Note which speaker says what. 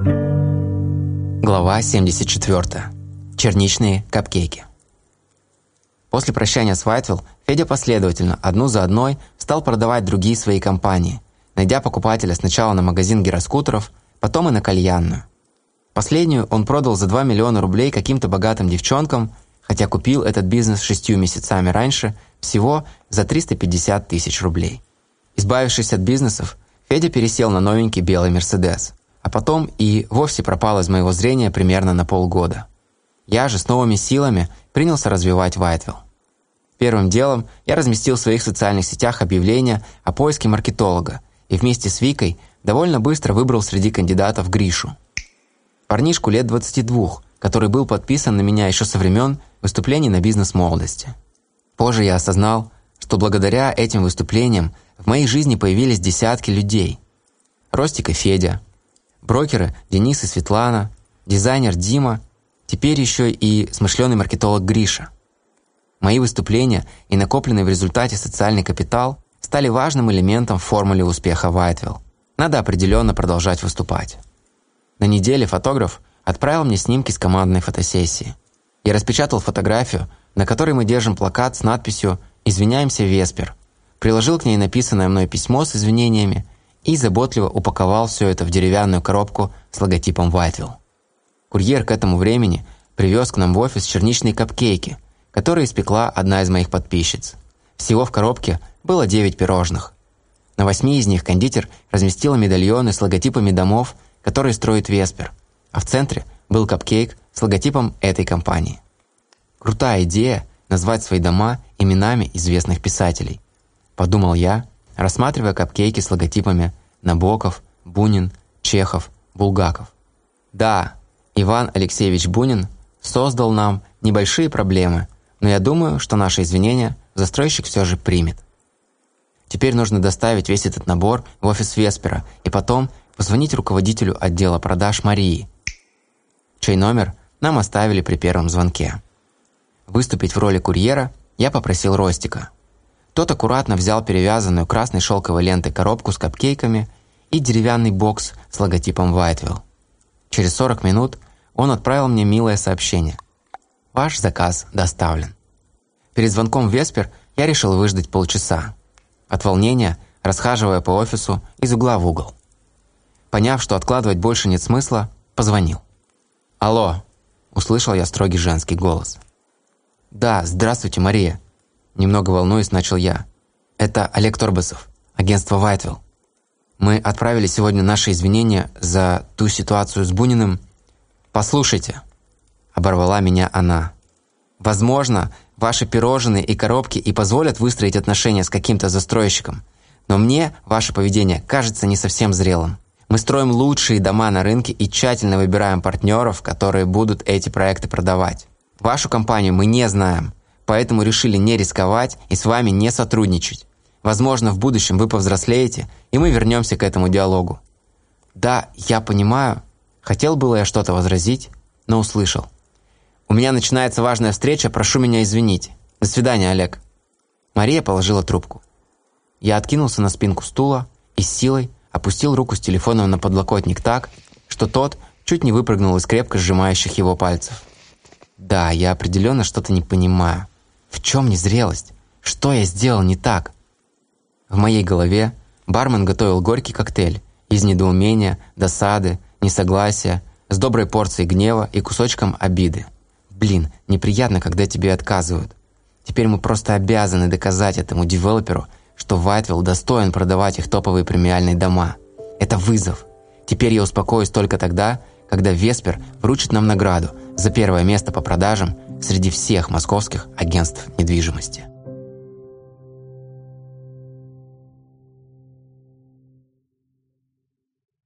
Speaker 1: Глава 74. Черничные капкейки. После прощания с Вайтвилл, Федя последовательно, одну за одной, стал продавать другие свои компании, найдя покупателя сначала на магазин гироскутеров, потом и на кальянную. Последнюю он продал за 2 миллиона рублей каким-то богатым девчонкам, хотя купил этот бизнес шестью месяцами раньше всего за 350 тысяч рублей. Избавившись от бизнесов, Федя пересел на новенький белый «Мерседес», а потом и вовсе пропал из моего зрения примерно на полгода. Я же с новыми силами принялся развивать Вайтвилл. Первым делом я разместил в своих социальных сетях объявление о поиске маркетолога и вместе с Викой довольно быстро выбрал среди кандидатов Гришу. Парнишку лет 22, который был подписан на меня еще со времен выступлений на бизнес-молодости. Позже я осознал, что благодаря этим выступлениям в моей жизни появились десятки людей. Ростик и Федя, брокеры Денис и Светлана, дизайнер Дима, теперь еще и смышленый маркетолог Гриша. Мои выступления и накопленный в результате социальный капитал стали важным элементом в формуле успеха Вайтвилл. Надо определенно продолжать выступать. На неделе фотограф отправил мне снимки с командной фотосессии. Я распечатал фотографию, на которой мы держим плакат с надписью «Извиняемся, Веспер», приложил к ней написанное мной письмо с извинениями и заботливо упаковал все это в деревянную коробку с логотипом Whiteville. Курьер к этому времени привез к нам в офис черничные капкейки, которые испекла одна из моих подписчиц. Всего в коробке было 9 пирожных. На восьми из них кондитер разместила медальоны с логотипами домов, которые строит Веспер, а в центре был капкейк с логотипом этой компании. Крутая идея назвать свои дома именами известных писателей. Подумал я, рассматривая капкейки с логотипами Набоков, Бунин, Чехов, Булгаков. Да, Иван Алексеевич Бунин создал нам небольшие проблемы, но я думаю, что наши извинения застройщик все же примет. Теперь нужно доставить весь этот набор в офис Веспера и потом позвонить руководителю отдела продаж Марии, чей номер нам оставили при первом звонке. Выступить в роли курьера я попросил Ростика. Тот аккуратно взял перевязанную красной шелковой лентой коробку с капкейками и деревянный бокс с логотипом Whiteville. Через 40 минут он отправил мне милое сообщение. «Ваш заказ доставлен». Перед звонком в Веспер я решил выждать полчаса. От волнения, расхаживая по офису из угла в угол. Поняв, что откладывать больше нет смысла, позвонил. «Алло!» – услышал я строгий женский голос. «Да, здравствуйте, Мария!» Немного волнуясь, начал я. «Это Олег Торбасов, агентство Вайтвилл. Мы отправили сегодня наши извинения за ту ситуацию с Буниным. Послушайте!» Оборвала меня она. «Возможно, ваши пирожные и коробки и позволят выстроить отношения с каким-то застройщиком, но мне ваше поведение кажется не совсем зрелым. Мы строим лучшие дома на рынке и тщательно выбираем партнеров, которые будут эти проекты продавать. Вашу компанию мы не знаем, поэтому решили не рисковать и с вами не сотрудничать. Возможно, в будущем вы повзрослеете, и мы вернемся к этому диалогу. Да, я понимаю. Хотел было я что-то возразить, но услышал. У меня начинается важная встреча, прошу меня извинить. До свидания, Олег. Мария положила трубку. Я откинулся на спинку стула и с силой опустил руку с телефоном на подлокотник так, что тот чуть не выпрыгнул из крепко сжимающих его пальцев. Да, я определенно что-то не понимаю. В чем незрелость? Что я сделал не так? В моей голове бармен готовил горький коктейль из недоумения, досады, несогласия, с доброй порцией гнева и кусочком обиды. Блин, неприятно, когда тебе отказывают. Теперь мы просто обязаны доказать этому девелоперу, что Вайтвилл достоин продавать их топовые премиальные дома. Это вызов. Теперь я успокоюсь только тогда, когда Веспер вручит нам награду за первое место по продажам среди всех московских агентств недвижимости.